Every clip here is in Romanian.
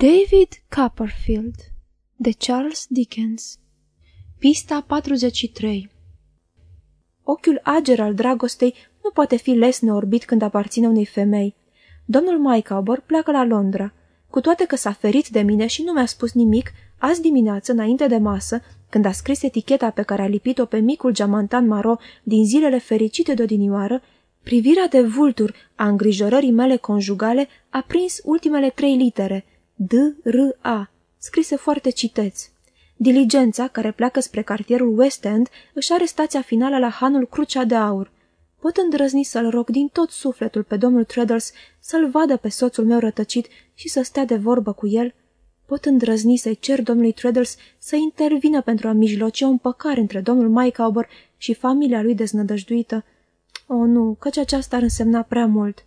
David Copperfield de Charles Dickens Pista 43 Ochiul ager al dragostei nu poate fi les neorbit când aparține unei femei. Domnul Micawber pleacă la Londra. Cu toate că s-a ferit de mine și nu mi-a spus nimic, azi dimineață, înainte de masă, când a scris eticheta pe care a lipit-o pe micul geamantan maro din zilele fericite de odinioară, privirea de vultur a îngrijorării mele conjugale a prins ultimele trei litere, D-R-A, scrise foarte citeț. Diligența, care pleacă spre cartierul West End, își are stația finală la hanul Crucea de Aur. Pot îndrăzni să-l rog din tot sufletul pe domnul Treadles să-l vadă pe soțul meu rătăcit și să stea de vorbă cu el? Pot îndrăzni să-i cer domnului Treadles să intervină pentru a mijloci o împăcare între domnul Micawber și familia lui deznădăjduită? O, oh, nu, căci aceasta ar însemna prea mult.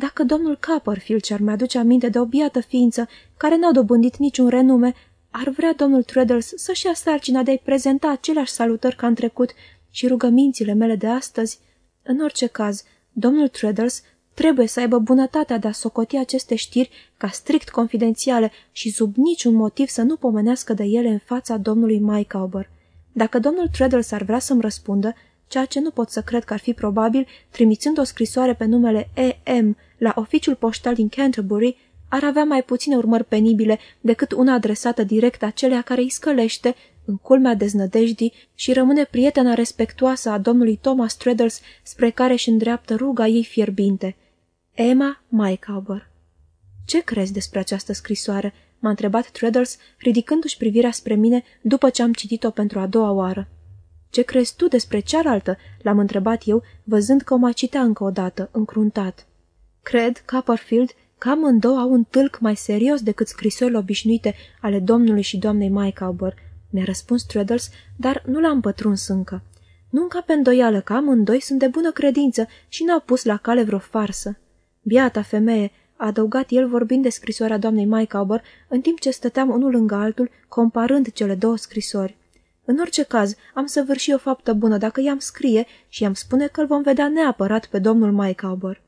Dacă domnul Copperfield ce-ar mi-aduce aminte de o biată ființă care n-a dobândit niciun renume, ar vrea domnul Treadles să-și ia sarcina de a-i prezenta aceleași salutări ca în trecut și rugămințile mele de astăzi, în orice caz, domnul Treadles trebuie să aibă bunătatea de a socoti aceste știri ca strict confidențiale și sub niciun motiv să nu pomenească de ele în fața domnului Micawber. Dacă domnul Treadles ar vrea să-mi răspundă, ceea ce nu pot să cred că ar fi probabil, trimițând o scrisoare pe numele E.M. la oficiul poștal din Canterbury, ar avea mai puține urmări penibile decât una adresată direct acelea care îi scălește în culmea deznădejdii și rămâne prietena respectuoasă a domnului Thomas Treadles spre care își îndreaptă ruga ei fierbinte. Emma Micawber Ce crezi despre această scrisoare?" m-a întrebat Treadles, ridicându-și privirea spre mine după ce am citit-o pentru a doua oară. Ce crezi tu despre cealaltă?" l-am întrebat eu, văzând că o mai citea încă o dată, încruntat. Cred, Copperfield, că amândouă au un tâlc mai serios decât scrisorile obișnuite ale domnului și doamnei Micawber, mi-a răspuns Treadles, dar nu l-am pătruns încă. Nu pe îndoială că amândoi sunt de bună credință și n-au pus la cale vreo farsă. Biata femeie, a adăugat el vorbind de scrisoarea doamnei Micawber, în timp ce stăteam unul lângă altul, comparând cele două scrisori. În orice caz, am săvârșit o faptă bună dacă i-am scrie și i-am spune că îl vom vedea neapărat pe domnul Micawber.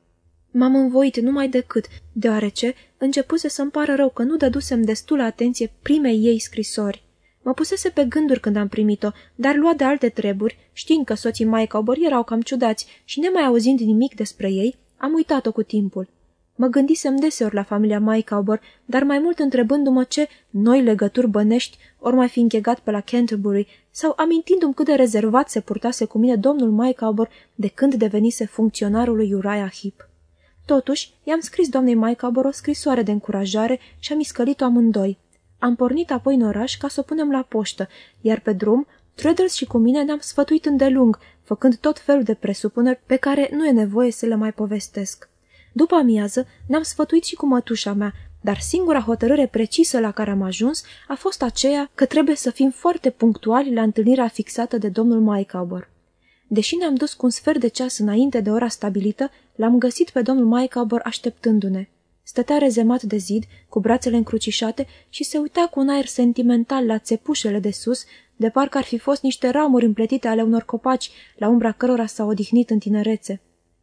M-am învoit numai decât, deoarece începuse să-mi pară rău că nu dădusem destulă atenție primei ei scrisori. Mă pusese pe gânduri când am primit-o, dar lua de alte treburi, știind că soții Micawber erau cam ciudați și nemai auzind nimic despre ei, am uitat-o cu timpul. Mă gândisem deseori la familia Micawber, dar mai mult întrebându-mă ce noi legături bănești ori mai fi închegat pe la Canterbury sau amintindu-mi cât de rezervat se purtase cu mine domnul Micawber de când devenise funcționarul lui Uriah Heep. Totuși, i-am scris doamnei Micawber o scrisoare de încurajare și am iscălit-o amândoi. Am pornit apoi în oraș ca să o punem la poștă, iar pe drum, Treadles și cu mine ne-am sfătuit îndelung, făcând tot felul de presupuneri pe care nu e nevoie să le mai povestesc. După amiază, ne-am sfătuit și cu mătușa mea, dar singura hotărâre precisă la care am ajuns a fost aceea că trebuie să fim foarte punctuali la întâlnirea fixată de domnul Micawber. Deși ne-am dus cu un sfert de ceas înainte de ora stabilită, l-am găsit pe domnul Micawber așteptându-ne. Stătea rezemat de zid, cu brațele încrucișate și se uita cu un aer sentimental la țepușele de sus, de parcă ar fi fost niște ramuri împletite ale unor copaci, la umbra cărora s-a odihnit în tinerețe.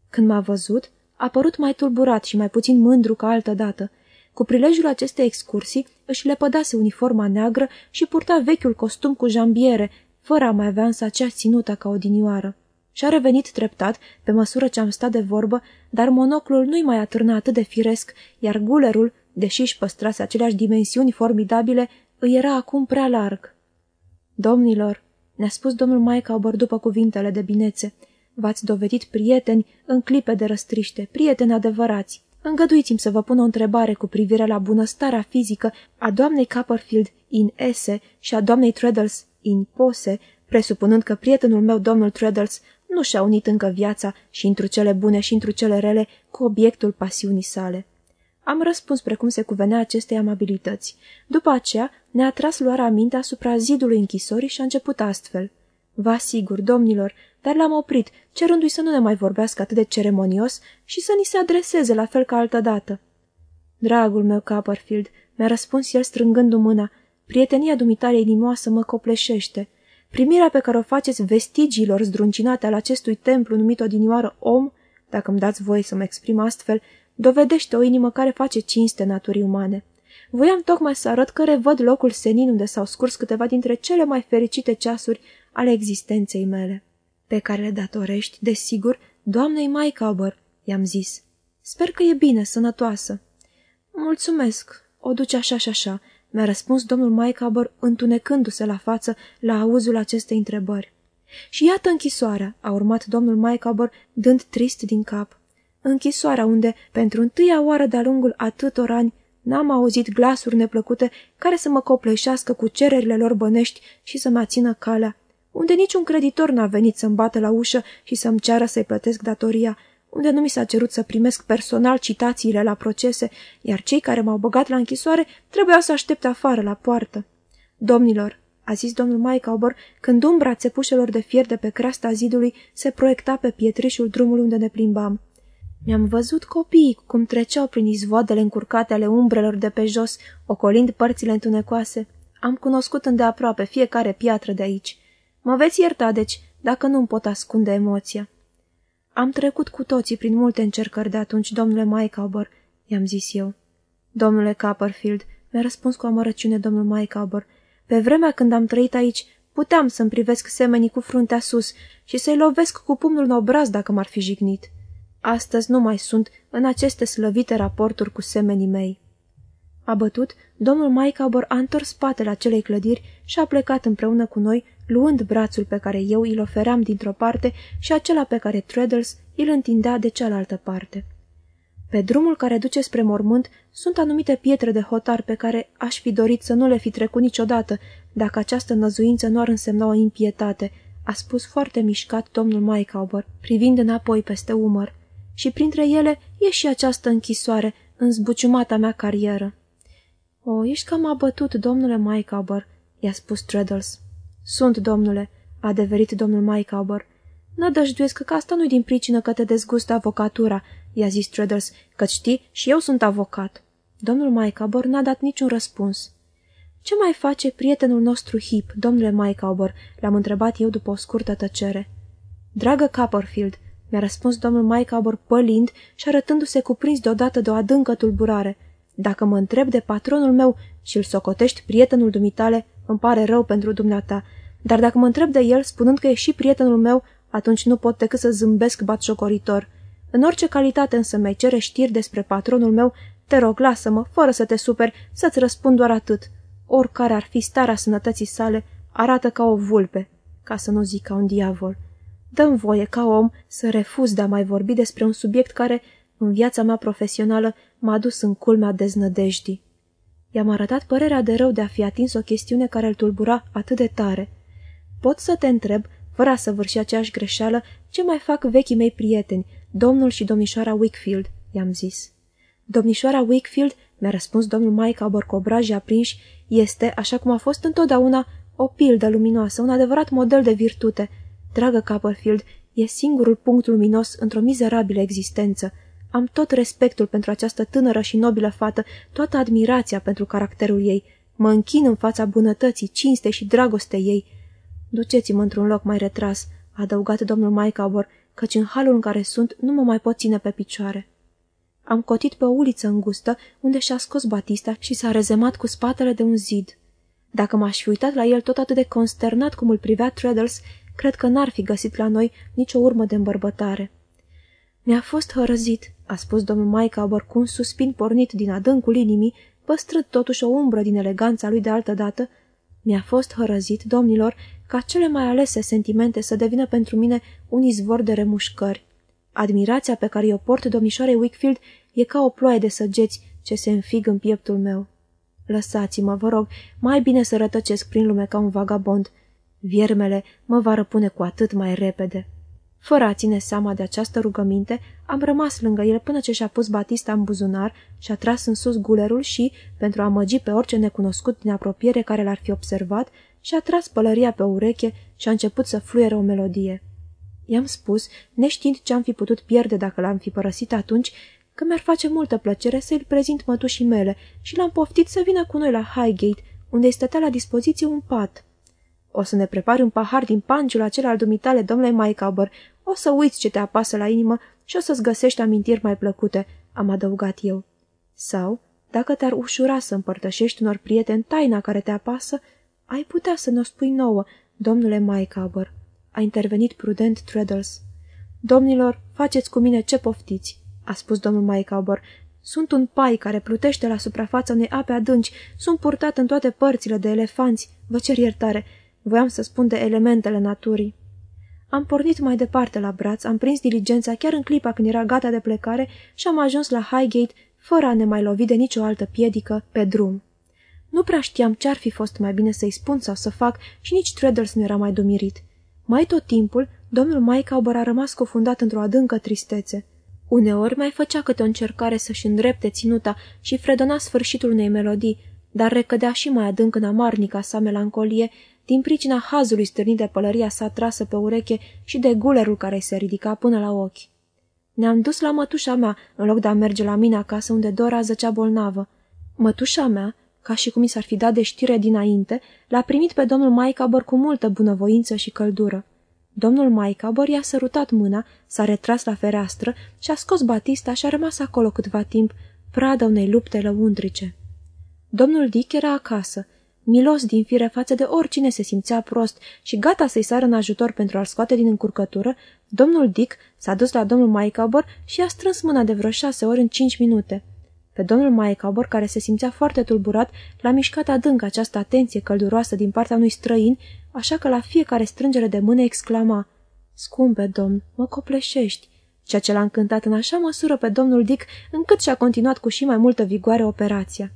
Când m-a văzut, a părut mai tulburat și mai puțin mândru ca altă dată. Cu prilejul acestei excursii își lepădase uniforma neagră și purta vechiul costum cu jambiere, fără a mai avea însă acea ținută ca odinioară. Și-a revenit treptat, pe măsură ce am stat de vorbă, dar monoclul nu-i mai atârna atât de firesc, iar gulerul, deși își păstrase aceleași dimensiuni formidabile, îi era acum prea larg. Domnilor, ne-a spus domnul Maicaubăr după cuvintele de binețe, v-ați dovedit prieteni în clipe de răstriște, prieteni adevărați. Îngăduiți-mi să vă pun o întrebare cu privire la bunăstarea fizică a doamnei Copperfield in esse și a doamnei Treadles in pose, presupunând că prietenul meu, domnul Treadles, nu și-a unit încă viața și întru cele bune și întru cele rele cu obiectul pasiunii sale. Am răspuns precum se cuvenea acestei amabilități. După aceea ne-a tras luarea minte asupra zidului închisorii și a început astfel. Vă asigur, domnilor, dar l-am oprit, cerându-i să nu ne mai vorbească atât de ceremonios și să ni se adreseze la fel ca altădată. Dragul meu, Copperfield, mi-a răspuns el strângându mâna, prietenia dumitare inimoasă mă copleșește. Primirea pe care o faceți vestigiilor zdruncinate al acestui templu numit odinioară om, dacă îmi dați voie să mă exprim astfel, dovedește o inimă care face cinste naturii umane. Voiam tocmai să arăt că revăd locul senin unde s-au scurs câteva dintre cele mai fericite ceasuri ale existenței mele. Pe care le datorești, desigur, doamnei Maicaubăr, i-am zis. Sper că e bine, sănătoasă. Mulțumesc, o duce așa și așa, mi-a răspuns domnul Maicaubăr întunecându-se la față la auzul acestei întrebări. Și iată închisoarea, a urmat domnul Maicaubăr, dând trist din cap. Închisoarea unde, pentru întâia oară de-a lungul atâtor ani, n-am auzit glasuri neplăcute care să mă copleșească cu cererile lor bănești și să mă țină calea, unde niciun creditor n-a venit să-mi bată la ușă și să-mi ceară să-i plătesc datoria, unde nu mi s-a cerut să primesc personal citațiile la procese, iar cei care m-au băgat la închisoare trebuiau să aștepte afară la poartă. Domnilor, a zis domnul Maicaubor, când umbra țepușelor de fier de pe creasta zidului se proiecta pe pietrișul drumului unde ne plimbam. Mi-am văzut copiii cum treceau prin izvoadele încurcate ale umbrelor de pe jos, ocolind părțile întunecoase. Am cunoscut îndeaproape fiecare piatră de aici. Mă veți ierta, deci, dacă nu-mi pot ascunde emoția. Am trecut cu toții prin multe încercări de atunci, domnule Maicaubor, i-am zis eu. Domnule Copperfield, mi-a răspuns cu amărăciune domnul Maicaubor, pe vremea când am trăit aici, puteam să-mi privesc semenii cu fruntea sus și să-i lovesc cu pumnul în obraz dacă m-ar fi jignit. Astăzi nu mai sunt în aceste slăvite raporturi cu semenii mei. Abătut, domnul Maicaubor a întors spatele acelei clădiri și a plecat împreună cu noi, luând brațul pe care eu îl ofeream dintr-o parte și acela pe care Treadles îl întindea de cealaltă parte. Pe drumul care duce spre mormânt sunt anumite pietre de hotar pe care aș fi dorit să nu le fi trecut niciodată, dacă această năzuință nu ar însemna o impietate, a spus foarte mișcat domnul Maicaubor, privind înapoi peste umăr. Și printre ele e și această închisoare, în zbuciumata mea carieră. O, ești cam abătut, domnule Maicaubor, i-a spus Treadles. Sunt, domnule, a adeverit domnul Maicaubor. Nădăjduiesc că asta nu-i din pricină că te dezgustă avocatura, i-a zis Treadles, că știi, și eu sunt avocat. Domnul Maicaubor n-a dat niciun răspuns. Ce mai face prietenul nostru hip, domnule Maicaubor?" l-am întrebat eu după o scurtă tăcere. Dragă Copperfield," mi-a răspuns domnul Maicaubor pălind și arătându-se cuprins deodată de o adâncă tulburare. Dacă mă întreb de patronul meu și îl socotești prietenul dumitale, îmi pare rău pentru dumneata, dar dacă mă întreb de el, spunând că e și prietenul meu, atunci nu pot decât să zâmbesc batjocoritor. În orice calitate însă mi-ai cere știri despre patronul meu, te rog, lasă-mă, fără să te superi, să-ți răspund doar atât. Oricare ar fi starea sănătății sale, arată ca o vulpe, ca să nu zic ca un diavol. Dăm voie, ca om, să refuz de a mai vorbi despre un subiect care, în viața mea profesională, m-a dus în culmea deznădejdii. I-am arătat părerea de rău de a fi atins o chestiune care îl tulbura atât de tare. Pot să te întreb, fără a săvârși aceeași greșeală, ce mai fac vechii mei prieteni, domnul și domnișoara Wickfield, i-am zis. Domnișoara Wickfield, mi-a răspuns domnul Maica cu obrajii aprinși, este, așa cum a fost întotdeauna, o pildă luminoasă, un adevărat model de virtute. Dragă Copperfield, e singurul punct luminos într-o mizerabilă existență. Am tot respectul pentru această tânără și nobilă fată, toată admirația pentru caracterul ei. Mă închin în fața bunătății, cinstei și dragostei ei. Duceți-mă într-un loc mai retras, a adăugat domnul Maicaubor, căci în halul în care sunt nu mă mai pot ține pe picioare. Am cotit pe o uliță îngustă, unde și-a scos Batista și s-a rezemat cu spatele de un zid. Dacă m-aș fi uitat la el tot atât de consternat cum îl privea Treadles, cred că n-ar fi găsit la noi nicio urmă de îmbărbătare. Mi-a fost hărăzit, a spus domnul Maicaubor cu un suspin pornit din adâncul inimii, păstrând totuși o umbră din eleganța lui de altă dată, mi-a fost hărăzit, domnilor, ca cele mai alese sentimente să devină pentru mine un izvor de remușcări. Admirația pe care o port domnișoarei Wickfield e ca o ploaie de săgeți ce se înfig în pieptul meu. Lăsați-mă, vă rog, mai bine să rătăcesc prin lume ca un vagabond. Viermele mă va răpune cu atât mai repede. Fără a ține seama de această rugăminte, am rămas lângă el până ce și-a pus Batista în buzunar și a tras în sus gulerul și, pentru a măgi pe orice necunoscut din apropiere care l-ar fi observat, și-a tras pălăria pe ureche și a început să fluieră o melodie. I-am spus, neștiind ce am fi putut pierde dacă l-am fi părăsit atunci, că mi-ar face multă plăcere să-i prezint mătușii mele și l-am poftit să vină cu noi la Highgate, unde îi stătea la dispoziție un pat. O să ne prepari un pahar din panciul acela al dumitale, domnule Maicaber, o să uiți ce te apasă la inimă și o să-ți găsești amintiri mai plăcute, am adăugat eu. Sau, dacă te-ar ușura să împărtășești unor prieteni taina care te apasă, ai putea să ne-o spui nouă, domnule Mycabber. A intervenit prudent Treadles. Domnilor, faceți cu mine ce poftiți, a spus domnul Mycabber. Sunt un pai care plutește la suprafața unei ape adânci, sunt purtat în toate părțile de elefanți. Vă cer iertare, voiam să spun de elementele naturii. Am pornit mai departe la braț, am prins diligența chiar în clipa când era gata de plecare și am ajuns la Highgate fără a ne mai lovi de nicio altă piedică pe drum. Nu prea știam ce-ar fi fost mai bine să-i spun sau să fac și nici Treadles nu era mai dumirit. Mai tot timpul, domnul Mycauber a rămas cufundat într-o adâncă tristețe. Uneori mai făcea câte o încercare să-și îndrepte ținuta și fredona sfârșitul unei melodii, dar recădea și mai adânc în amarnica sa melancolie, din pricina hazului stârnit de pălăria sa trasă pe ureche și de gulerul care se ridica până la ochi. Ne-am dus la mătușa mea, în loc de a merge la mine acasă, unde Dora zăcea bolnavă. Mătușa mea, ca și cum i s-ar fi dat de știre dinainte, l-a primit pe domnul Maicabor cu multă bunăvoință și căldură. Domnul Maicabor i-a sărutat mâna, s-a retras la fereastră și a scos Batista și a rămas acolo câtva timp, pradă unei lupte lăuntrice. Domnul Dick era acasă, milos din fire față de oricine se simțea prost și gata să-i sară în ajutor pentru a-l scoate din încurcătură, domnul Dick s-a dus la domnul Maicabor și a strâns mâna de vreo șase ori în cinci minute. Pe domnul Maicabor, care se simțea foarte tulburat, l-a mișcat adânc această atenție călduroasă din partea unui străin, așa că la fiecare strângere de mână exclama Scumpe, domn, mă copleșești!" ceea ce l-a încântat în așa măsură pe domnul Dick, încât și-a continuat cu și mai multă vigoare operația.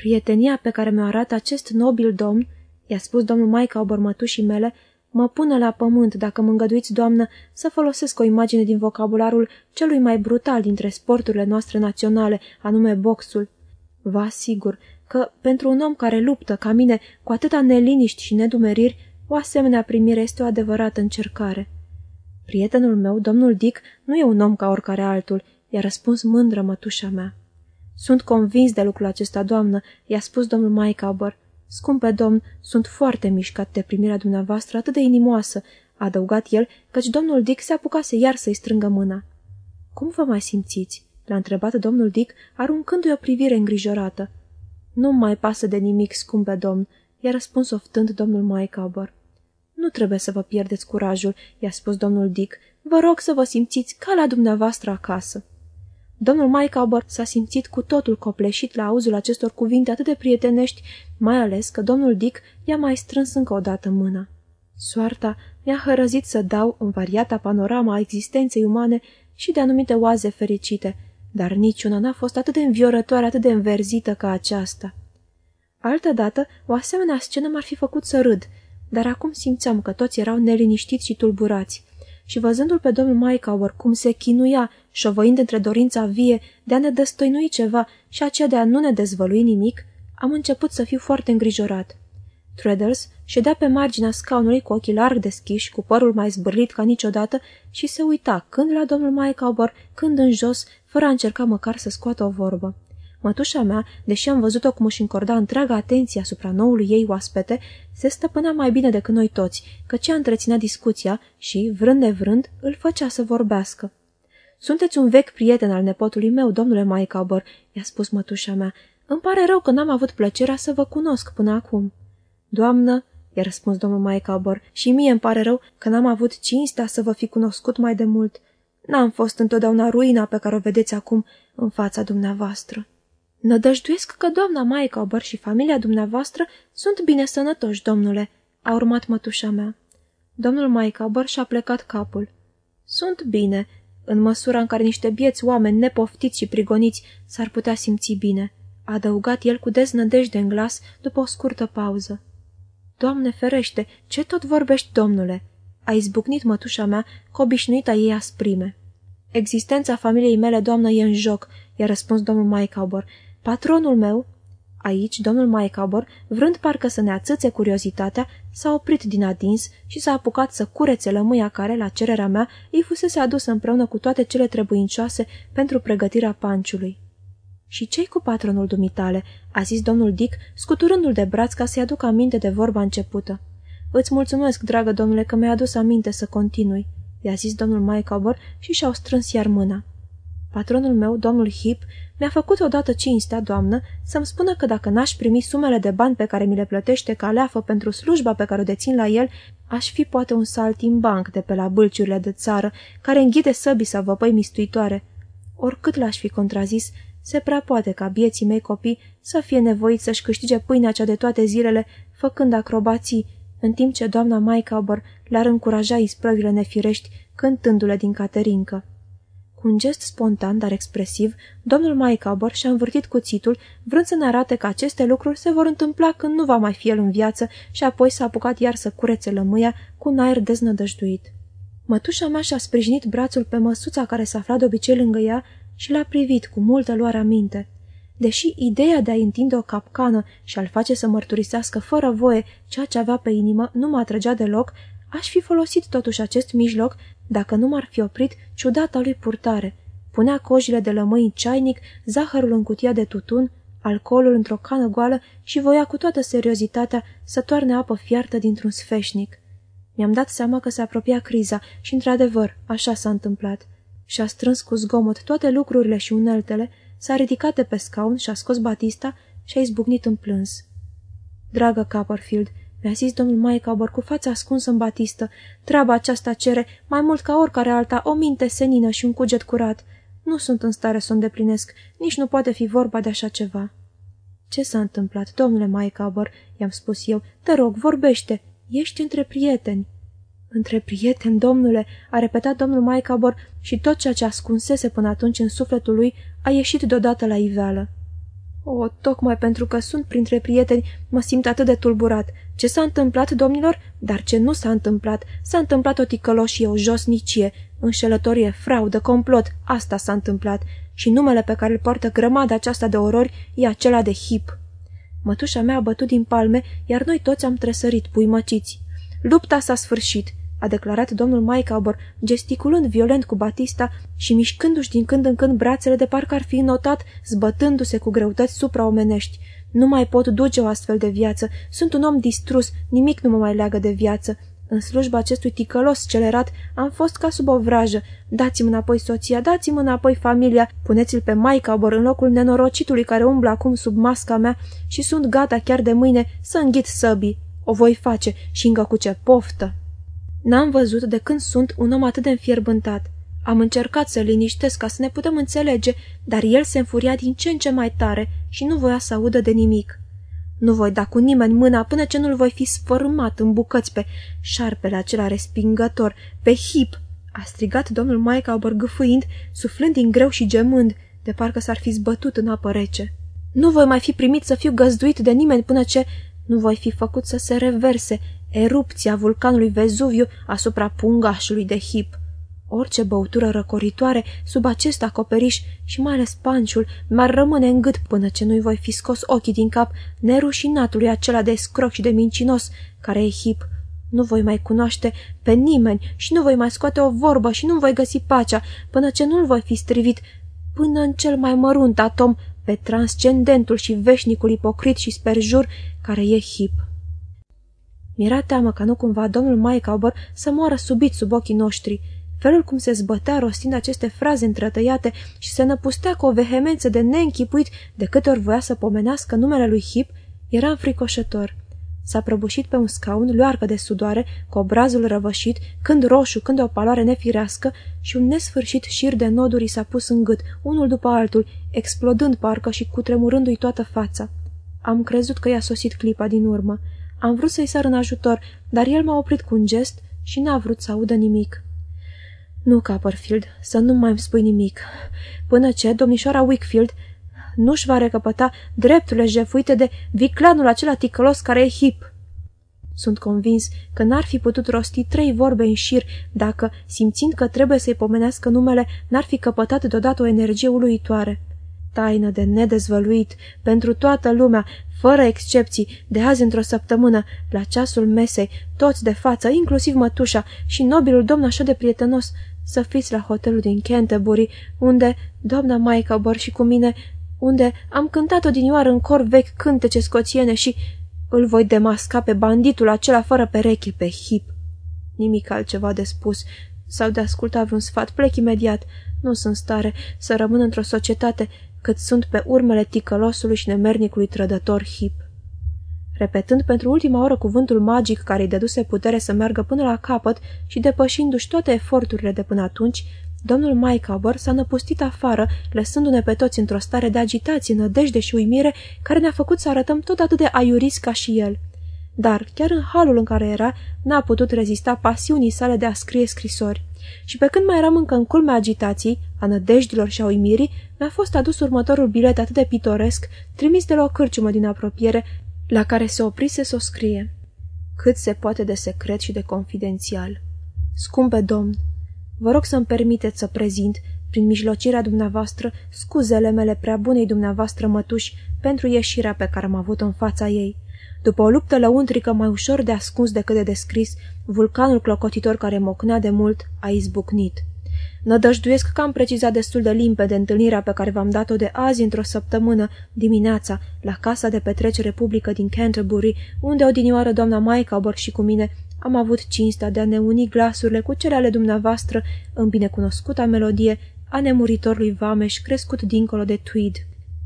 Prietenia pe care mi-o arată acest nobil domn, i-a spus domnul Maica obormătușii mele, mă pune la pământ dacă mă îngăduiți, doamnă, să folosesc o imagine din vocabularul celui mai brutal dintre sporturile noastre naționale, anume boxul. Vă asigur că, pentru un om care luptă, ca mine, cu atâta neliniști și nedumeriri, o asemenea primire este o adevărată încercare. Prietenul meu, domnul Dick, nu e un om ca oricare altul, i-a răspuns mândră mătușa mea. Sunt convins de lucrul acesta, doamnă, i-a spus domnul Mycauber. Scumpe domn, sunt foarte mișcat de primirea dumneavoastră atât de inimoasă, a adăugat el, căci domnul Dick se apucase iar să-i strângă mâna. Cum vă mai simțiți?" l-a întrebat domnul Dick, aruncându-i o privire îngrijorată. Nu mai pasă de nimic, scumpe domn," i-a răspuns oftând domnul Mycauber. Nu trebuie să vă pierdeți curajul," i-a spus domnul Dick. Vă rog să vă simțiți ca la dumneavoastră acasă." Domnul Mycauber s-a simțit cu totul copleșit la auzul acestor cuvinte atât de prietenești, mai ales că domnul Dick i-a mai strâns încă o dată mâna. Soarta mi-a hărăzit să dau în variata panorama a existenței umane și de anumite oaze fericite, dar niciuna n-a fost atât de înviorătoare, atât de înverzită ca aceasta. Altădată, o asemenea scenă m-ar fi făcut să râd, dar acum simțeam că toți erau neliniștiți și tulburați și văzându-l pe domnul Maicauer cum se chinuia, șovăind între dorința vie de a ne dăstăinui ceva și aceea de a nu ne dezvălui nimic, am început să fiu foarte îngrijorat. Treadles ședea pe marginea scaunului cu ochii larg deschiși, cu părul mai zbârlit ca niciodată și se uita când la domnul Maicauber, când în jos, fără a încerca măcar să scoată o vorbă. Mătușa mea, deși am văzut-o cum își încorda întreaga atenție asupra noului ei oaspete, se stăpânea mai bine decât noi toți, căci ea întreținea discuția și, vrând nevrând, îl făcea să vorbească. Sunteți un vechi prieten al nepotului meu, domnule Maicauber," i-a spus mătușa mea. Îmi pare rău că n-am avut plăcerea să vă cunosc până acum." Doamnă," i-a răspuns domnul Maicauber, și mie îmi pare rău că n-am avut cinstea să vă fi cunoscut mai de mult. N-am fost întotdeauna ruina pe care o vedeți acum în fața dumneavoastră." Nădăjduiesc că doamna Maicauber și familia dumneavoastră sunt bine sănătoși, domnule," a urmat mătușa mea. Domnul Maicauber și-a plecat capul. Sunt bine, în măsura în care niște bieți oameni nepoftiți și prigoniți s-ar putea simți bine," a adăugat el cu deznădejde în glas după o scurtă pauză. Doamne ferește, ce tot vorbești, domnule?" a izbucnit mătușa mea cu obișnuita ei asprime. Existența familiei mele, doamnă, e în joc," i-a răspuns domnul Maicauber, Patronul meu, aici, domnul Maicabor, vrând parcă să ne atâțe curiozitatea, s-a oprit din adins și s-a apucat să curețe lămâia care, la cererea mea, îi fusese adusă împreună cu toate cele trebuincioase pentru pregătirea panciului. Și cei cu patronul dumitale?" a zis domnul Dick, scuturându-l de braț ca să-i aduc aminte de vorba începută. Îți mulțumesc, dragă domnule, că mi-ai adus aminte să continui," i-a zis domnul Maicabor și și-au strâns iar mâna. Patronul meu, domnul Hip, mi-a făcut odată cinstea, doamnă, să-mi spună că dacă n-aș primi sumele de bani pe care mi le plătește ca leafă pentru slujba pe care o dețin la el, aș fi poate un saltimbanc de pe la bâlciurile de țară, care înghide săbii sau văpăi mistuitoare. Oricât l-aș fi contrazis, se prea poate ca bieții mei copii să fie nevoiți să-și câștige pâinea cea de toate zilele, făcând acrobații, în timp ce doamna Maicaubor le-ar încuraja isprăvile nefirești, cântându-le din caterincă. Cu un gest spontan, dar expresiv, domnul Maicaubor și-a învârtit cuțitul, vrând să ne arate că aceste lucruri se vor întâmpla când nu va mai fi el în viață și apoi s-a apucat iar să curețe lămâia cu un aer deznădăjduit. Mătușa mea și-a sprijinit brațul pe măsuța care s-a aflat de obicei lângă ea și l-a privit cu multă luare aminte. Deși ideea de a întinde o capcană și a-l face să mărturisească fără voie ceea ce avea pe inimă nu mă atrăgea deloc, aș fi folosit totuși acest mijloc dacă nu m-ar fi oprit ciudata lui purtare. Punea cojile de lămâi în ceainic, zahărul în cutia de tutun, alcoolul într-o cană goală și voia cu toată seriozitatea să toarne apă fiartă dintr-un sfeșnic. Mi-am dat seama că se apropia criza și, într-adevăr, așa s-a întâmplat. Și-a strâns cu zgomot toate lucrurile și uneltele, s-a ridicat de pe scaun și-a scos Batista și a izbucnit în plâns. Dragă Copperfield, mi-a zis domnul Maicaubor cu fața ascunsă în batistă, treaba aceasta cere, mai mult ca oricare alta, o minte senină și un cuget curat. Nu sunt în stare să o îndeplinesc, nici nu poate fi vorba de așa ceva. Ce s-a întâmplat, domnule Maicaubor? i-am spus eu. Te rog, vorbește. Ești între prieteni. Între prieteni, domnule, a repetat domnul Maicabor și tot ceea ce ascunsese până atunci în sufletul lui a ieșit deodată la iveală. O, tocmai pentru că sunt printre prieteni, mă simt atât de tulburat. Ce s-a întâmplat, domnilor? Dar ce nu s-a întâmplat? S-a întâmplat o ticăloșie, o josnicie, înșelătorie, fraudă, complot. Asta s-a întâmplat. Și numele pe care îl poartă grămada aceasta de orori e acela de hip. Mătușa mea a bătut din palme, iar noi toți am tresărit, puimăciți. Lupta s-a sfârșit a declarat domnul Maicaubor, gesticulând violent cu Batista și mișcându-și din când în când brațele de parcă ar fi notat, zbătându-se cu greutăți supraomenești. Nu mai pot duce o astfel de viață. Sunt un om distrus, nimic nu mă mai leagă de viață. În slujba acestui ticălos celerat am fost ca sub o vrajă. Dați-mi înapoi soția, dați-mi înapoi familia, puneți-l pe Maicaubor în locul nenorocitului care umblă acum sub masca mea și sunt gata chiar de mâine să înghit săbii. O voi face și încă cu ce poftă. N-am văzut de când sunt un om atât de înfierbântat. Am încercat să liniștesc ca să ne putem înțelege, dar el se înfuria din ce în ce mai tare și nu voia să audă de nimic. Nu voi da cu nimeni mâna până ce nu-l voi fi sfărâmat în bucăți pe șarpele acela respingător, pe hip, a strigat domnul Maica bărgâfâind, suflând din greu și gemând, de parcă s-ar fi zbătut în apă rece. Nu voi mai fi primit să fiu găzduit de nimeni până ce nu voi fi făcut să se reverse erupția vulcanului Vezuviu asupra pungașului de hip. Orice băutură răcoritoare sub acest acoperiș și mai ales panciul m-ar rămâne în gât până ce nu-i voi fi scos ochii din cap nerușinatului acela de scroc și de mincinos care e hip. Nu voi mai cunoaște pe nimeni și nu voi mai scoate o vorbă și nu voi găsi pacea până ce nu-l voi fi strivit până în cel mai mărunt atom pe transcendentul și veșnicul ipocrit și sperjur care e hip. Mi-era teamă ca nu cumva domnul Maicaubăr să moară subit sub ochii noștri. Felul cum se zbătea rostind aceste fraze întrătăiate și se năpustea cu o vehemență de neînchipuit de câte ori voia să pomenească numele lui Hip, era înfricoșător. S-a prăbușit pe un scaun, luarcă de sudoare, cu obrazul răvășit, când roșu, când o paloare nefirească și un nesfârșit șir de noduri s-a pus în gât, unul după altul, explodând parcă și cutremurându-i toată fața. Am crezut că i-a sosit clipa din urmă. Am vrut să-i sar în ajutor, dar el m-a oprit cu un gest și n-a vrut să audă nimic. Nu, Copperfield, să nu mai îmi spui nimic. Până ce domnișoara Wickfield nu-și va recăpăta drepturile jefuite de viclanul acela ticălos care e hip. Sunt convins că n-ar fi putut rosti trei vorbe în șir dacă, simțind că trebuie să-i pomenească numele, n-ar fi căpătat deodată o energie uluitoare. Taină de nedezvăluit pentru toată lumea, fără excepții, de azi într-o săptămână, la ceasul mesei, toți de față, inclusiv mătușa și nobilul domn așa de prietenos, să fiți la hotelul din Canterbury, unde doamna Maica Bor și cu mine, unde am cântat odinioară în cor vechi cântece scoțiene și îl voi demasca pe banditul acela fără pereche, pe hip. Nimic altceva de spus. sau de a asculta vreun sfat, plec imediat. Nu sunt stare să rămân într-o societate cât sunt pe urmele ticălosului și nemernicului trădător hip. Repetând pentru ultima oră cuvântul magic care îi dăduse putere să meargă până la capăt și depășindu-și toate eforturile de până atunci, domnul Mycauber s-a năpustit afară, lăsându-ne pe toți într-o stare de agitație, nădejde și uimire, care ne-a făcut să arătăm tot atât de aiuris ca și el. Dar, chiar în halul în care era, n-a putut rezista pasiunii sale de a scrie scrisori. Și pe când mai eram încă în culmea agitației, a nădejdilor și a uimirii, mi-a fost adus următorul bilet atât de pitoresc, trimis de la o cârciumă din apropiere, la care se oprise să o scrie. Cât se poate de secret și de confidențial. Scumpe domn, vă rog să-mi permiteți să prezint, prin mijlocirea dumneavoastră, scuzele mele prea bunei dumneavoastră mătuși pentru ieșirea pe care am avut-o în fața ei. După o luptă lăuntrică mai ușor de ascuns decât de descris, vulcanul clocotitor care mocnea de mult a izbucnit. Nădăjduiesc că am precizat destul de limpede întâlnirea pe care v-am dat-o de azi într-o săptămână, dimineața, la casa de petrecere publică din Canterbury, unde odinioară doamna Maicaber și cu mine am avut cinsta de a ne uni glasurile cu cele ale dumneavoastră în binecunoscuta melodie a nemuritorului Vameș crescut dincolo de Tweed.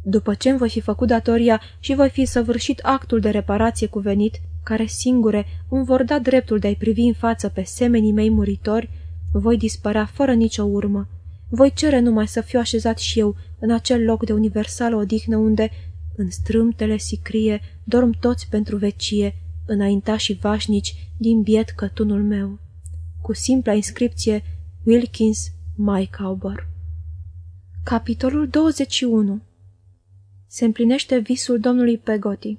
După ce îmi voi fi făcut datoria și voi fi săvârșit actul de reparație cuvenit, care singure îmi vor da dreptul de a-i privi în față pe semenii mei muritori, voi dispărea fără nicio urmă. Voi cere numai să fiu așezat și eu în acel loc de universală odihnă unde, în strâmtele sicrie, dorm toți pentru vecie, înaintașii vașnici din biet cătunul meu. Cu simpla inscripție Wilkins Mycauber Capitolul 21 Se împlinește visul domnului Pegoti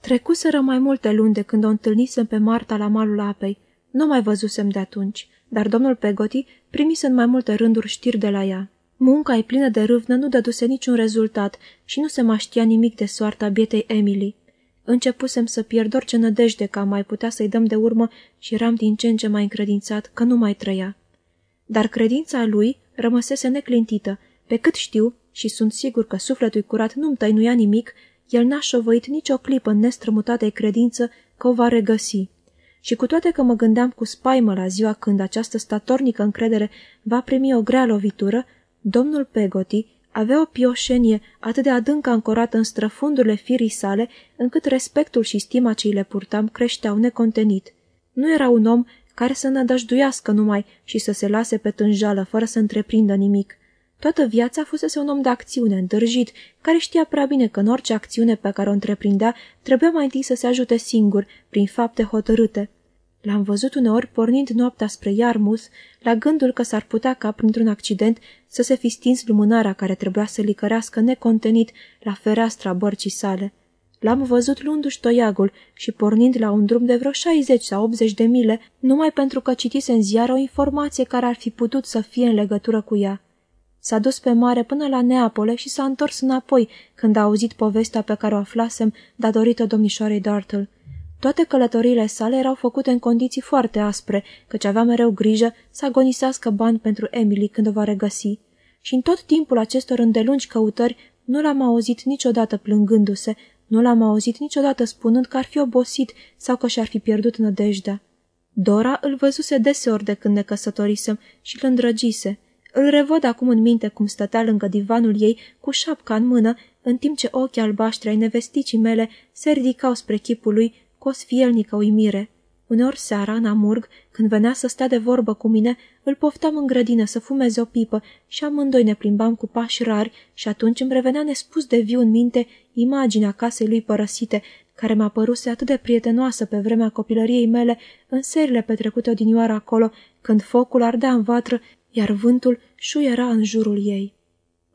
Trecuseră mai multe luni de când o întâlnisem pe Marta la malul apei, nu mai văzusem de atunci, dar domnul Pegoti primise în mai multe rânduri știri de la ea. Munca e plină de râvnă nu dăduse niciun rezultat și nu se mai știa nimic de soarta bietei Emily. Începusem să pierd orice nădejde că am mai putea să-i dăm de urmă și eram din ce în ce mai încredințat că nu mai trăia. Dar credința lui rămăsese neclintită, pe cât știu și sunt sigur că sufletul curat nu-mi tăinuia nimic, el n-a șovăit nicio clipă în nestrămutatei credință că o va regăsi. Și cu toate că mă gândeam cu spaimă la ziua când această statornică încredere va primi o grea lovitură, domnul Pegoti avea o pioșenie atât de adânc ancorată în străfundurile firii sale, încât respectul și stima ce îi le purtam creșteau necontenit. Nu era un om care să nădăjduiască numai și să se lase pe tânjală fără să întreprindă nimic. Toată viața fusese un om de acțiune, îndârjit, care știa prea bine că în orice acțiune pe care o întreprindea trebuia mai întâi să se ajute singur, prin fapte hotărâte. L-am văzut uneori pornind noaptea spre Iarmus, la gândul că s-ar putea ca, printr-un accident, să se fi stins lumânarea care trebuia să licărească necontenit la fereastra bărcii sale. L-am văzut luându-și toiagul și pornind la un drum de vreo 60 sau 80 de mile, numai pentru că citise în ziar o informație care ar fi putut să fie în legătură cu ea. S-a dus pe mare până la Neapole și s-a întors înapoi când a auzit povestea pe care o aflasem datorită domnișoarei Dartle. Toate călătoriile sale erau făcute în condiții foarte aspre, căci avea mereu grijă să agonisească bani pentru Emily când o va regăsi. Și în tot timpul acestor îndelungi căutări nu l-am auzit niciodată plângându-se, nu l-am auzit niciodată spunând că ar fi obosit sau că și-ar fi pierdut nădejdea. Dora îl văzuse deseori de când ne căsătorisem și îl îndrăgise. Îl revăd acum în minte cum stătea lângă divanul ei cu șapca în mână, în timp ce ochii albaștri ai nevesticii mele se ridicau spre chipul lui cu o sfielnică uimire. Uneori seara, în amurg, când venea să stea de vorbă cu mine, îl poftam în grădină să fumeze o pipă și amândoi ne plimbam cu pași rari și atunci îmi revenea nespus de viu în minte imaginea casei lui părăsite, care m-a păruse atât de prietenoasă pe vremea copilăriei mele în serile petrecute odinioară acolo, când focul ardea în vatră, iar vântul șuiera în jurul ei.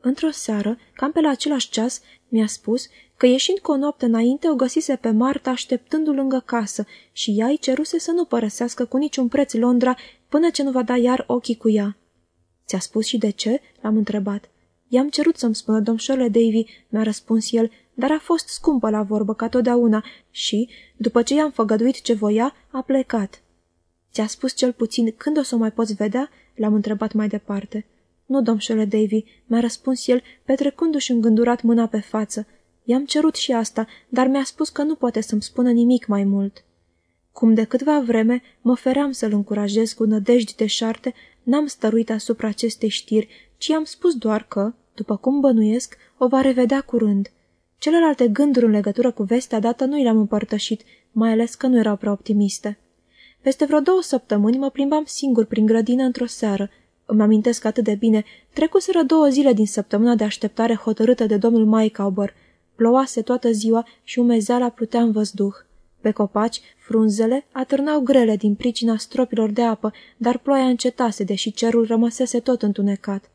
Într-o seară, cam pe la același ceas, mi-a spus că ieșind cu o noapte înainte o găsise pe Marta așteptându-l lângă casă și ea îi ceruse să nu părăsească cu niciun preț Londra până ce nu va da iar ochii cu ea. Ți-a spus și de ce?" l-am întrebat. I-am cerut să-mi spună domșorule Davy, mi-a răspuns el, dar a fost scumpă la vorbă ca totdeauna și, după ce i-am făgăduit ce voia, a plecat. Ți-a spus cel puțin când o să o mai poți vedea?" l-am întrebat mai departe. Nu, domșole Davy," mi-a răspuns el, petrecându-și îngândurat mâna pe față. I-am cerut și asta, dar mi-a spus că nu poate să-mi spună nimic mai mult. Cum de câtva vreme mă feream să-l încurajez cu nădejdi de șarte, n-am stăruit asupra acestei știri, ci am spus doar că, după cum bănuiesc, o va revedea curând. Celelalte gânduri în legătură cu vestea dată nu i-am împărtășit, mai ales că nu erau prea optimiste. Peste vreo două săptămâni mă plimbam singur prin grădină într-o seară. Îmi amintesc atât de bine, trecuseră două zile din săptămâna de așteptare hotărâtă de domnul Maicauber. Plouase toată ziua și umezeala plutea în văzduh. Pe copaci, frunzele atârnau grele din pricina stropilor de apă, dar ploaia încetase, deși cerul rămăsese tot întunecat.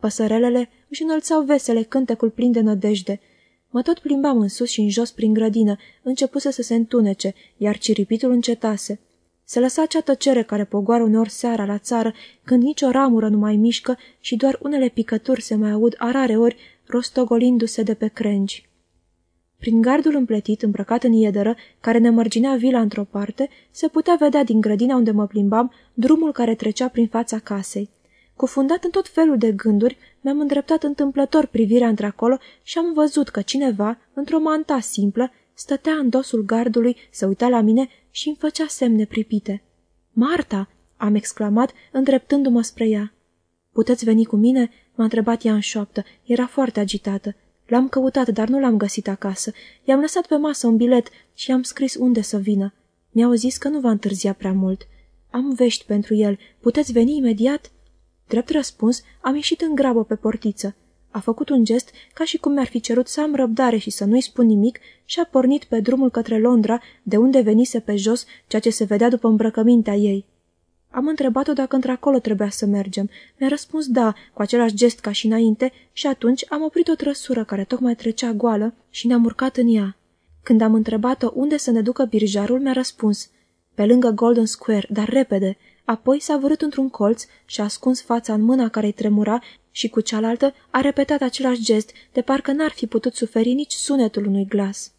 Păsărelele își înălțau vesele cântecul plin de nădejde. Mă tot plimbam în sus și în jos prin grădină, începuse să se întunece, iar ciripitul încetase. Se lăsa acea tăcere care pogoară uneori seara la țară, când nicio ramură nu mai mișcă și doar unele picături se mai aud a rare ori, rostogolindu-se de pe crengi. Prin gardul împletit, îmbrăcat în iederă, care ne mărginea vila într-o parte, se putea vedea din grădina unde mă plimbam drumul care trecea prin fața casei. Cufundat în tot felul de gânduri, mi-am îndreptat întâmplător privirea într-acolo și am văzut că cineva, într-o manta simplă, stătea în dosul gardului, se uita la mine și îmi făcea semne pripite. Marta!" am exclamat, îndreptându-mă spre ea. Puteți veni cu mine?" m-a întrebat ea în șoaptă. Era foarte agitată. L-am căutat, dar nu l-am găsit acasă. I-am lăsat pe masă un bilet și am scris unde să vină. Mi-au zis că nu va întârzia prea mult. Am vești pentru el. Puteți veni imediat?" Drept răspuns, am ieșit în grabă pe portiță. A făcut un gest ca și cum mi-ar fi cerut să am răbdare și să nu-i spun nimic și a pornit pe drumul către Londra, de unde venise pe jos ceea ce se vedea după îmbrăcămintea ei. Am întrebat-o dacă într-acolo trebuia să mergem. Mi-a răspuns da, cu același gest ca și înainte, și atunci am oprit o trăsură care tocmai trecea goală și ne-am urcat în ea. Când am întrebat-o unde să ne ducă birjarul, mi-a răspuns, pe lângă Golden Square, dar repede. Apoi s-a vărât într-un colț și a ascuns fața în mâna care-i tremura și cu cealaltă a repetat același gest, de parcă n-ar fi putut suferi nici sunetul unui glas.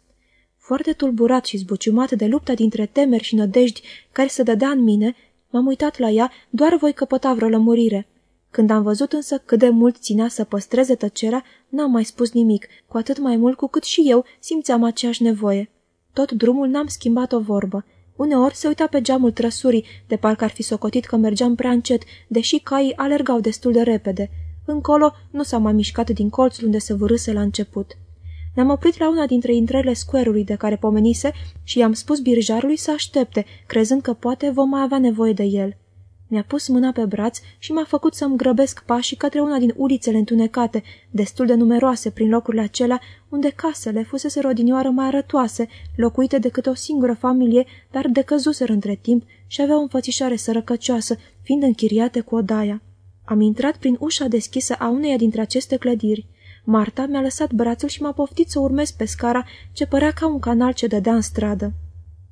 Foarte tulburat și zbuciumat de lupta dintre temeri și nădejdi care se dădea în mine, m-am uitat la ea, doar voi căpăta vreo lămurire. Când am văzut însă cât de mult ținea să păstreze tăcerea, n-am mai spus nimic, cu atât mai mult cu cât și eu simțeam aceeași nevoie. Tot drumul n-am schimbat o vorbă. Uneori se uita pe geamul trăsurii, de parcă ar fi socotit că mergeam prea încet, deși caii alergau destul de repede. Încolo nu s-a mai mișcat din colțul unde se vârâse la început. Ne-am oprit la una dintre intrările square de care pomenise și i-am spus birjarului să aștepte, crezând că poate vom mai avea nevoie de el. Mi-a pus mâna pe braț și m-a făcut să-mi grăbesc pașii către una din ulițele întunecate, destul de numeroase prin locurile acelea, unde casele fusese odinioară mai arătoase, locuite de câte o singură familie, dar decăzuseră între timp și aveau o înfățișare sărăcăcioasă, fiind închiriate cu odaia. Am intrat prin ușa deschisă a uneia dintre aceste clădiri. Marta mi-a lăsat brațul și m-a poftit să urmez pe scara ce părea ca un canal ce dădea în stradă.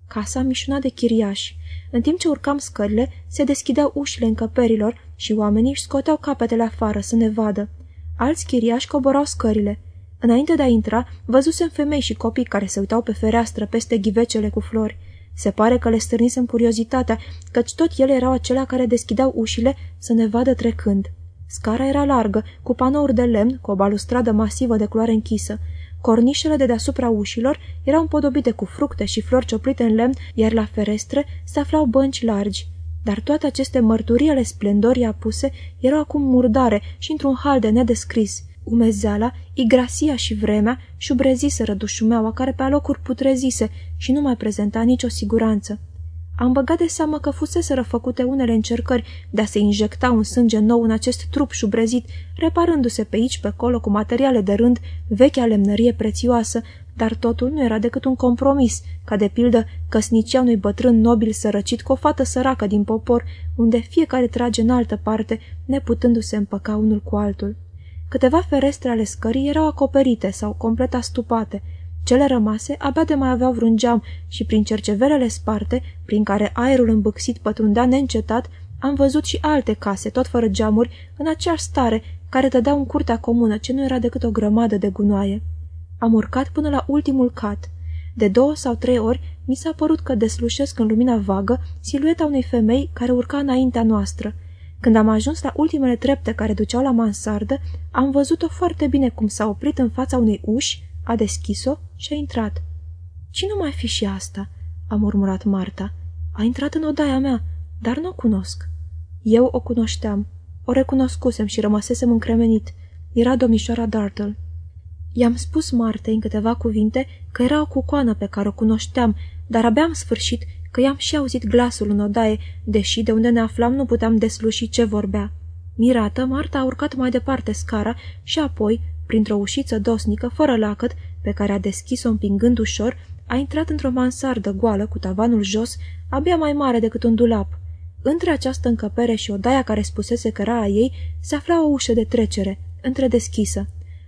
Casa mișuna de chiriași. În timp ce urcam scările, se deschideau ușile încăperilor și oamenii își scoteau capetele afară să ne vadă. Alți chiriași coborau scările. Înainte de a intra, văzusem femei și copii care se uitau pe fereastră peste ghivecele cu flori. Se pare că le stârnisem curiozitatea, căci tot ele erau acelea care deschideau ușile să ne vadă trecând. Scara era largă, cu panouri de lemn, cu o balustradă masivă de culoare închisă. Cornișele de deasupra ușilor erau împodobite cu fructe și flori cioplite în lemn, iar la ferestre se aflau bănci largi. Dar toate aceste mărturii ale splendorii apuse erau acum murdare și într-un hal de nedescris. Umezeala, igrasia și vremea șubrezise rădușumeaua care pe alocuri putrezise și nu mai prezenta nicio siguranță. Am băgat de seamă că fusese făcute unele încercări de a se injecta un sânge nou în acest trup șubrezit, reparându-se pe aici, pe acolo, cu materiale de rând, vechea lemnărie prețioasă, dar totul nu era decât un compromis, ca de pildă căsnicia unui bătrân nobil sărăcit cu o fată săracă din popor, unde fiecare trage în altă parte, neputându-se împăca unul cu altul. Câteva ferestre ale scării erau acoperite sau complet astupate, cele rămase abia de mai aveau vreun geam și prin cerceverele sparte, prin care aerul îmbâxit pătrundea neîncetat, am văzut și alte case, tot fără geamuri, în aceeași stare, care dădeau în curtea comună, ce nu era decât o grămadă de gunoaie. Am urcat până la ultimul cat. De două sau trei ori mi s-a părut că deslușesc în lumina vagă silueta unei femei care urca înaintea noastră. Când am ajuns la ultimele trepte care duceau la mansardă, am văzut-o foarte bine cum s-a oprit în fața unei uși, a deschis-o și a intrat. Cine mai fi și asta?" a murmurat Marta. A intrat în odaia mea, dar nu o cunosc. Eu o cunoșteam. O recunoscusem și rămăsesem încremenit. Era domnișoara Dartle. I-am spus Martei în câteva cuvinte că era o cucoană pe care o cunoșteam, dar abia am sfârșit că i-am și auzit glasul în odaie, deși de unde ne aflam nu puteam desluși ce vorbea. Mirată, Marta a urcat mai departe scara și apoi, printr-o ușiță dosnică, fără lacăt, pe care a deschis-o împingând ușor, a intrat într-o mansardă goală cu tavanul jos, abia mai mare decât un dulap. Între această încăpere și odaia care spusese că era a ei, se afla o ușă de trecere, întredeschisă.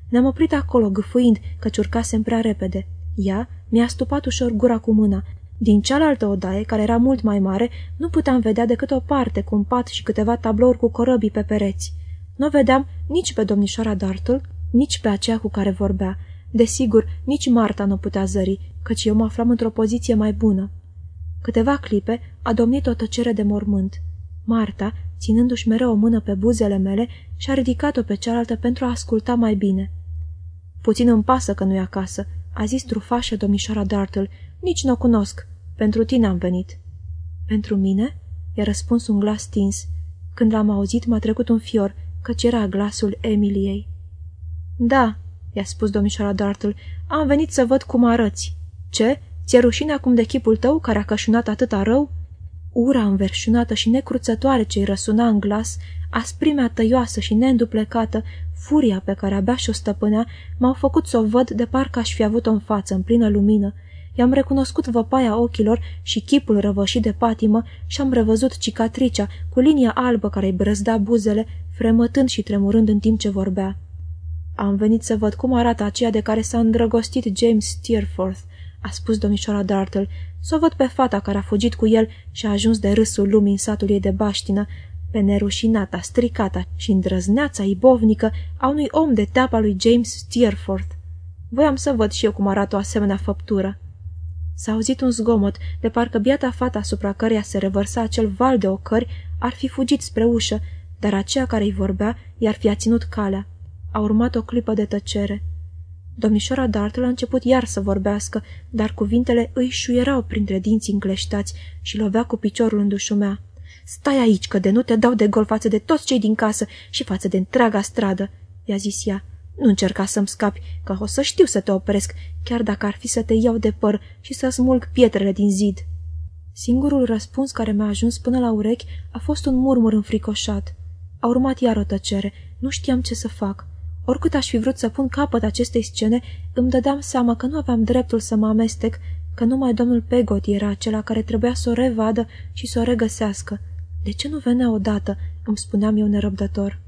Ne-am oprit acolo, gâfâind, că urcasem prea repede. Ea mi-a stupat ușor gura cu mâna. Din cealaltă odaie, care era mult mai mare, nu puteam vedea decât o parte cu un pat și câteva tablouri cu corăbii pe pereți. Nu vedeam nici pe domnișoara Dartle, nici pe aceea cu care vorbea. Desigur, nici Marta nu putea zări, căci eu mă aflam într-o poziție mai bună. Câteva clipe a domnit o tăcere de mormânt. Marta, ținându-și mereu o mână pe buzele mele, și-a ridicat-o pe cealaltă pentru a asculta mai bine. Puțin îmi pasă că nu-i acasă, a zis trufașă domnișoara Dartle. Nici nu o cunosc. Pentru tine am venit. Pentru mine? I-a răspuns un glas stins. Când l-am auzit, m-a trecut un fior, căci era glasul Emiliei. Da, i-a spus domnișoara Dartle, am venit să văd cum arăți. Ce? Ți-e rușine acum de chipul tău care a cășunat atâta rău? Ura înverșunată și necruțătoare ce-i răsuna în glas, asprimea tăioasă și neînduplecată, furia pe care abia și-o stăpânea, m-au făcut să o văd de parcă aș fi avut-o în față, în plină lumină. I-am recunoscut văpaia ochilor și chipul răvășit de patimă și am revăzut cicatricea cu linia albă care îi brăzda buzele, fremătând și tremurând în timp ce vorbea. Am venit să văd cum arată aceea de care s-a îndrăgostit James Steerforth, a spus domnișoara Dartle, să o văd pe fata care a fugit cu el și a ajuns de râsul lumii în satul ei de baștină, pe nerușinata, stricata și îndrăzneața ibovnică a unui om de teapa lui James Steerforth. Voiam să văd și eu cum arată o asemenea făptură. S-a auzit un zgomot, de parcă biata fata asupra căreia se revărsa acel val de ocări ar fi fugit spre ușă, dar aceea care îi vorbea i-ar fi aținut calea. A urmat o clipă de tăcere. Domnișoara Dartle a început iar să vorbească, dar cuvintele îi șuierau printre dinții încleștați și lovea cu piciorul în dușumea. Stai aici, că de nu te dau de gol față de toți cei din casă și față de întreaga stradă," i-a zis ea. Nu încerca să-mi scapi, că o să știu să te opresc, chiar dacă ar fi să te iau de păr și să smulg pietrele din zid." Singurul răspuns care mi-a ajuns până la urechi a fost un murmur înfricoșat. A urmat iar o tăcere. Nu știam ce să fac. Oricât aș fi vrut să pun capăt acestei scene, îmi dădeam seama că nu aveam dreptul să mă amestec, că numai domnul Pegot era acela care trebuia să o revadă și să o regăsească. De ce nu venea odată?" îmi spuneam eu nerăbdător.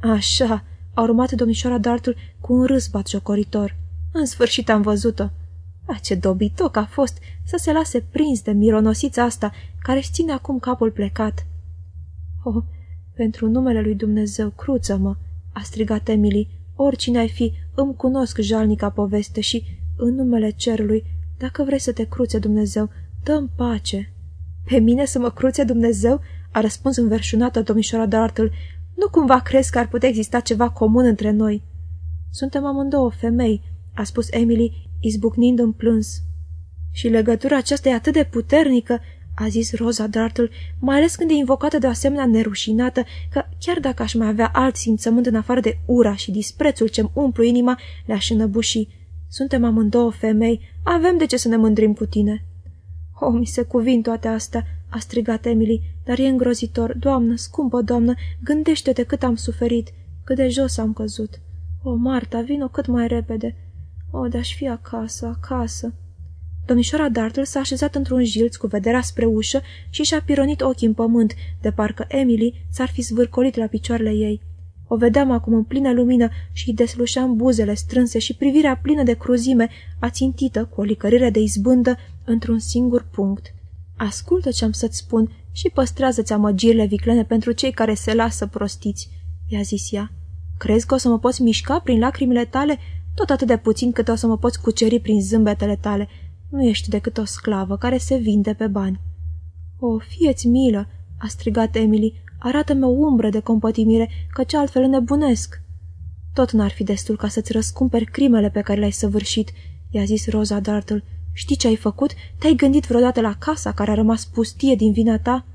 Așa!" a urmat domnișoara Dartul cu un râs batjocoritor. În sfârșit am văzut-o. A, ce dobitoc a fost să se lase prins de mironosița asta, care își ține acum capul plecat. Oh, pentru numele lui Dumnezeu, cruță-mă!" a strigat Emily. Oricine ai fi, îmi cunosc jalnica poveste și, în numele cerului, dacă vrei să te cruțe Dumnezeu, dă-mi pace." Pe mine să mă cruțe Dumnezeu?" a răspuns înverșunată domnișoara Dartle. Nu cumva crezi că ar putea exista ceva comun între noi?" Suntem amândouă femei," a spus Emily, izbucnind în plâns. Și legătura aceasta e atât de puternică a zis Rosa Dartle, mai ales când e invocată de o asemenea nerușinată, că chiar dacă aș mai avea alt simțământ în afară de ura și disprețul ce-mi umplu inima, le-aș înăbuși. Suntem amândouă femei, avem de ce să ne mândrim cu tine. O, mi se cuvin toate astea, a strigat Emily, dar e îngrozitor. Doamnă, scumpă doamnă, gândește-te cât am suferit, cât de jos am căzut. O, Marta, vino cât mai repede. O, de-aș fi acasă, acasă. Domnișoara Dartle s-a așezat într-un jilț cu vederea spre ușă și și-a pironit ochii în pământ, de parcă Emily s-ar fi zvârcolit la picioarele ei. O vedeam acum în plină lumină și îi deslușeam buzele strânse și privirea plină de cruzime, ațintită, cu o licărire de izbândă, într-un singur punct. Ascultă ce-am să-ți spun și păstrează-ți amăgirile viclene pentru cei care se lasă prostiți, i-a zis ea. Crezi că o să mă poți mișca prin lacrimile tale? Tot atât de puțin cât o să mă poți cuceri prin zâmbetele tale. Nu ești decât o sclavă care se vinde pe bani. O, fieți milă!" a strigat Emily. Arată-mi o umbră de compătimire, căci altfel nebunesc." Tot n-ar fi destul ca să-ți răscumperi crimele pe care le-ai săvârșit," i-a zis Rosa Dartle. Știi ce ai făcut? Te-ai gândit vreodată la casa care a rămas pustie din vina ta?"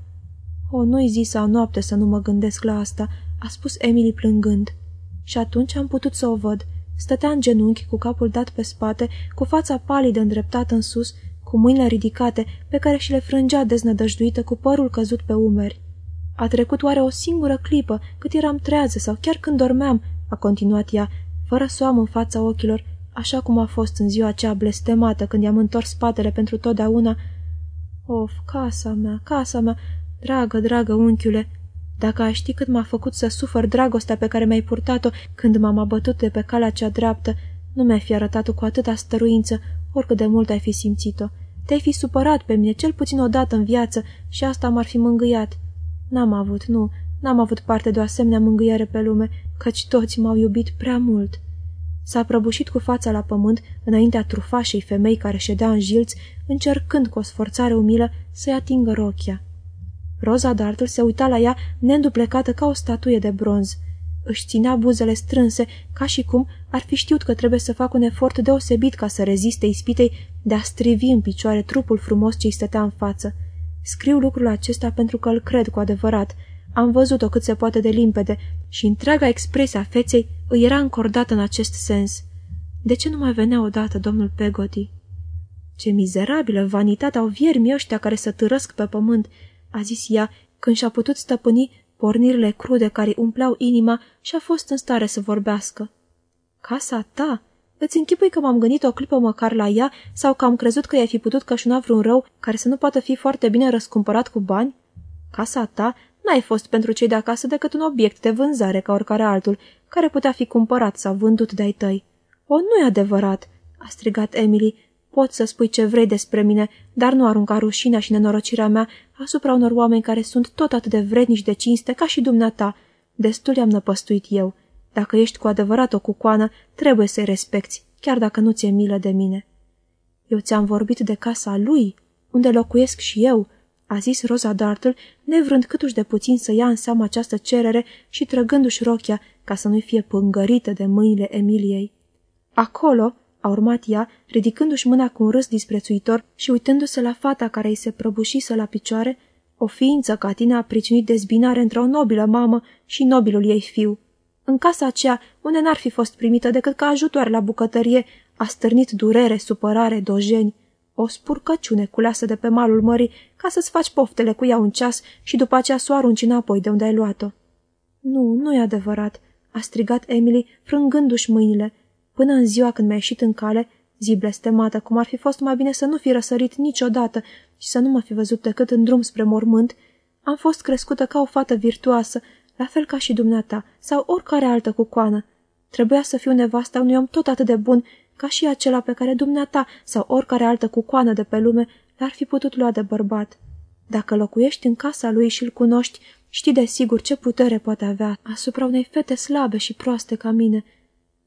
O, nu-i zi sau noapte să nu mă gândesc la asta," a spus Emily plângând. Și atunci am putut să o văd. Stătea în genunchi, cu capul dat pe spate, cu fața palidă îndreptată în sus, cu mâinile ridicate, pe care și le frângea deznădăjduită cu părul căzut pe umeri. A trecut oare o singură clipă, cât eram trează sau chiar când dormeam, a continuat ea, fără să o am în fața ochilor, așa cum a fost în ziua aceea blestemată când i-am întors spatele pentru totdeauna. Of, casa mea, casa mea, dragă, dragă unchiule, dacă ai ști cât m-a făcut să sufăr dragostea pe care mi-ai purtat-o când m-am abătut de pe calea cea dreaptă, nu mi-ai fi arătat-o cu atâta stăruință, oricât de mult ai fi simțit-o. Te-ai fi supărat pe mine cel puțin o dată în viață și asta m-ar fi mângâiat. N-am avut, nu, n-am avut parte de o asemenea mângâiere pe lume, căci toți m-au iubit prea mult. S-a prăbușit cu fața la pământ înaintea trufașei femei care ședea în jilț, încercând cu o sforțare umilă să-i atingă rochia. Roza Dartle se uita la ea neînduplecată ca o statuie de bronz. Își ținea buzele strânse, ca și cum ar fi știut că trebuie să facă un efort deosebit ca să reziste ispitei de a strivi în picioare trupul frumos ce-i stătea în față. Scriu lucrul acesta pentru că îl cred cu adevărat. Am văzut-o cât se poate de limpede și întreaga expresie a feței îi era încordată în acest sens. De ce nu mai venea odată domnul Pegoti? Ce mizerabilă vanitate au viermii ăștia care să târăsc pe pământ, a zis ea când și-a putut stăpâni pornirile crude care umpleau inima și a fost în stare să vorbească. Casa ta? Îți închipui că m-am gândit o clipă măcar la ea sau că am crezut că i-ai fi putut cășuna vreun rău care să nu poată fi foarte bine răscumpărat cu bani? Casa ta n-ai fost pentru cei de acasă decât un obiect de vânzare ca oricare altul, care putea fi cumpărat sau vândut de-ai tăi. O, nu e adevărat!" a strigat Emily. Poți să spui ce vrei despre mine, dar nu arunca rușinea și nenorocirea mea asupra unor oameni care sunt tot atât de vrednici de cinste ca și dumneata. Destul i-am năpăstuit eu. Dacă ești cu adevărat o cucoană, trebuie să-i respecti, chiar dacă nu ți-e milă de mine. Eu ți-am vorbit de casa lui, unde locuiesc și eu, a zis Rosa Dartle, nevrând câtuși de puțin să ia în seamă această cerere și trăgându-și rochia ca să nu fie pângărită de mâinile Emiliei. Acolo, a urmat ea, ridicându-și mâna cu un râs disprețuitor și uitându-se la fata care îi se prăbușise la picioare, o ființă ca tine a pricinuit dezbinare între o nobilă mamă și nobilul ei fiu. În casa aceea, unde n-ar fi fost primită decât ca ajutoare la bucătărie, a stârnit durere, supărare, dojeni. O spurcăciune culeasă de pe malul mării ca să-ți faci poftele cu ea un ceas și după aceea să o arunci înapoi de unde ai luat-o. Nu, nu e adevărat, a strigat Emily, frângându-și mâinile. Până în ziua când mi-a ieșit în cale, zi blestemată, cum ar fi fost mai bine să nu fi răsărit niciodată și să nu mă fi văzut decât în drum spre mormânt, am fost crescută ca o fată virtuoasă, la fel ca și dumneata sau oricare altă cucoană. Trebuia să fiu nevasta unui om tot atât de bun ca și acela pe care dumneata sau oricare altă cucoană de pe lume l-ar fi putut lua de bărbat. Dacă locuiești în casa lui și îl cunoști, știi de sigur ce putere poate avea asupra unei fete slabe și proaste ca mine.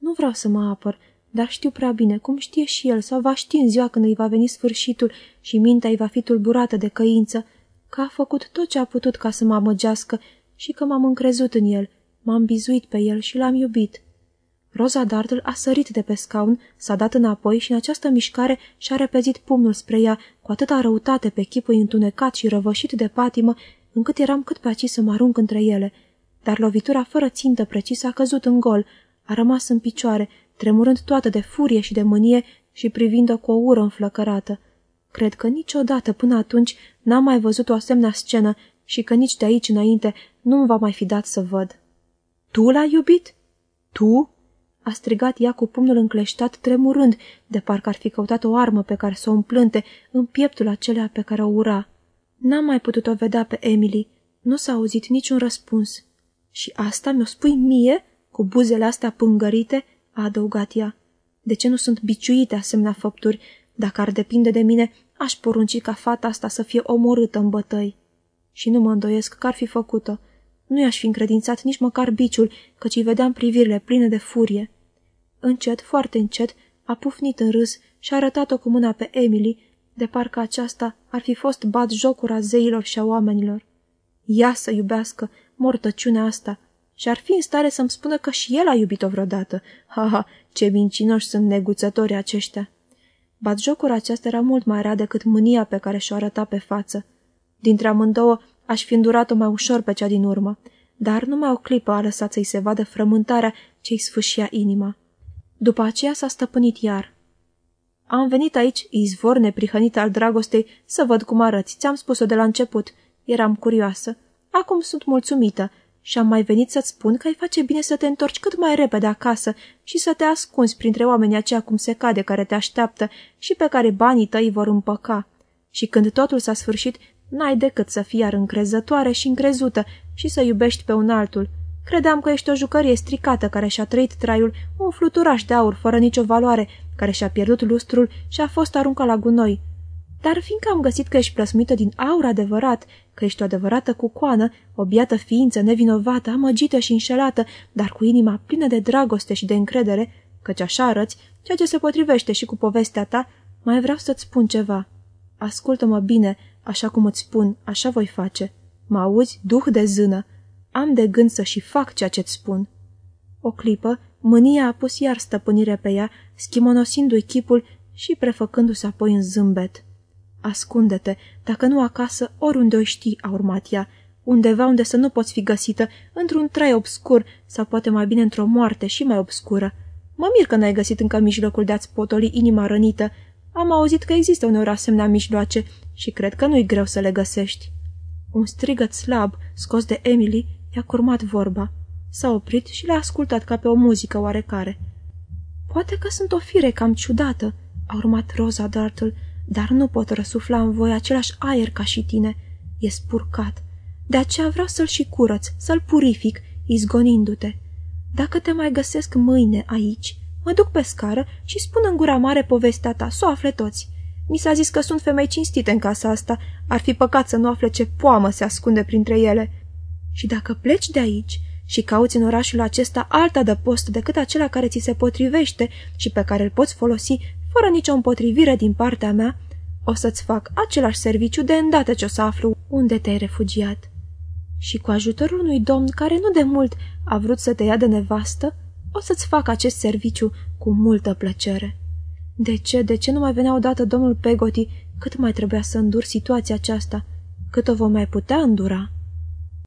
Nu vreau să mă apăr, dar știu prea bine, cum știe și el, sau va ști în ziua când îi va veni sfârșitul și mintea îi va fi tulburată de căință, că a făcut tot ce a putut ca să mă amăgească și că m-am încrezut în el, m-am bizuit pe el și l-am iubit. Roza Dartle a sărit de pe scaun, s-a dat înapoi și în această mișcare și-a repezit pumnul spre ea cu atâta răutate pe chipul întunecat și răvășit de patimă, încât eram cât pe aici să mă arunc între ele. Dar lovitura fără țintă precisă a căzut în gol, a rămas în picioare, tremurând toată de furie și de mânie și privind-o cu o ură înflăcărată. Cred că niciodată până atunci n-am mai văzut o asemenea scenă și că nici de aici înainte nu-mi va mai fi dat să văd. Tu l-ai iubit? Tu?" a strigat ea cu pumnul încleștat, tremurând, de parcă ar fi căutat o armă pe care să o împlânte în pieptul acelea pe care o ura. N-am mai putut-o vedea pe Emily. Nu s-a auzit niciun răspuns. Și asta mi-o spui mie, cu buzele astea pângărite?" a adăugat ea. De ce nu sunt biciuite asemenea făpturi? Dacă ar depinde de mine, aș porunci ca fata asta să fie omorâtă în bătăi. Și nu mă îndoiesc că ar fi făcut-o. Nu i-aș fi încredințat nici măcar biciul, căci îi vedeam privirile pline de furie. Încet, foarte încet, a pufnit în râs și a arătat-o cu mâna pe Emily, de parcă aceasta ar fi fost bat jocura zeilor și a oamenilor. Ea să iubească, mortăciunea asta, și ar fi în stare să-mi spună că și el a iubit-o vreodată. Ha, ha, ce mincinoși sunt neguțătorii aceștia! Batjocura aceasta era mult mai rea decât mânia pe care și-o arăta pe față. Dintre amândouă aș fi îndurat-o mai ușor pe cea din urmă, dar numai o clipă a lăsat să-i se vadă frământarea ce-i sfâșia inima. După aceea s-a stăpânit iar. Am venit aici, izvor neprihănit al dragostei, să văd cum arăți. Ți-am spus-o de la început. Eram curioasă. Acum sunt mulțumită și am mai venit să-ți spun că ai face bine să te întorci cât mai repede acasă și să te ascunzi printre oamenii aceia cum se cade care te așteaptă și pe care banii tăi vor împăca. Și când totul s-a sfârșit, n-ai decât să fii iar încrezătoare și încrezută și să iubești pe un altul. Credeam că ești o jucărie stricată care și-a trăit traiul, un fluturaș de aur fără nicio valoare, care și-a pierdut lustrul și a fost aruncat la gunoi. Dar fiindcă am găsit că ești plăsmită din aur adevărat, că ești o adevărată cucoană, o biată ființă nevinovată, amăgită și înșelată, dar cu inima plină de dragoste și de încredere, căci așa arăți, ceea ce se potrivește și cu povestea ta, mai vreau să-ți spun ceva. Ascultă-mă bine, așa cum îți spun, așa voi face. Mă auzi, duh de zână? Am de gând să și fac ceea ce-ți spun. O clipă, mânia a pus iar stăpânire pe ea, schimonosindu-i chipul și prefăcându-se apoi în zâmbet. Ascunde-te, dacă nu acasă, oriunde o știi, a urmat ea, undeva unde să nu poți fi găsită, într-un trai obscur sau poate mai bine într-o moarte și mai obscură. Mă mir că n-ai găsit încă mijlocul de a-ți potoli inima rănită. Am auzit că există uneori asemenea mijloace și cred că nu-i greu să le găsești. Un strigăt slab, scos de Emily, i-a curmat vorba. S-a oprit și l-a ascultat ca pe o muzică oarecare. Poate că sunt o fire cam ciudată, a urmat Rosa Dartle, dar nu pot răsufla în voi același aer ca și tine. E spurcat. De aceea vreau să-l și curăț, să-l purific, izgonindu-te. Dacă te mai găsesc mâine aici, mă duc pe scară și spun în gura mare povestea ta, să o afle toți. Mi s-a zis că sunt femei cinstite în casa asta, ar fi păcat să nu afle ce poamă se ascunde printre ele. Și dacă pleci de aici și cauți în orașul acesta alta de post decât acela care ți se potrivește și pe care îl poți folosi fără nicio împotrivire din partea mea, o să-ți fac același serviciu de îndată ce o să aflu unde te-ai refugiat. Și cu ajutorul unui domn care nu de mult a vrut să te ia de nevastă, o să-ți fac acest serviciu cu multă plăcere. De ce, de ce nu mai venea odată domnul Pegoti cât mai trebuia să îndur situația aceasta? Cât o vom mai putea îndura?"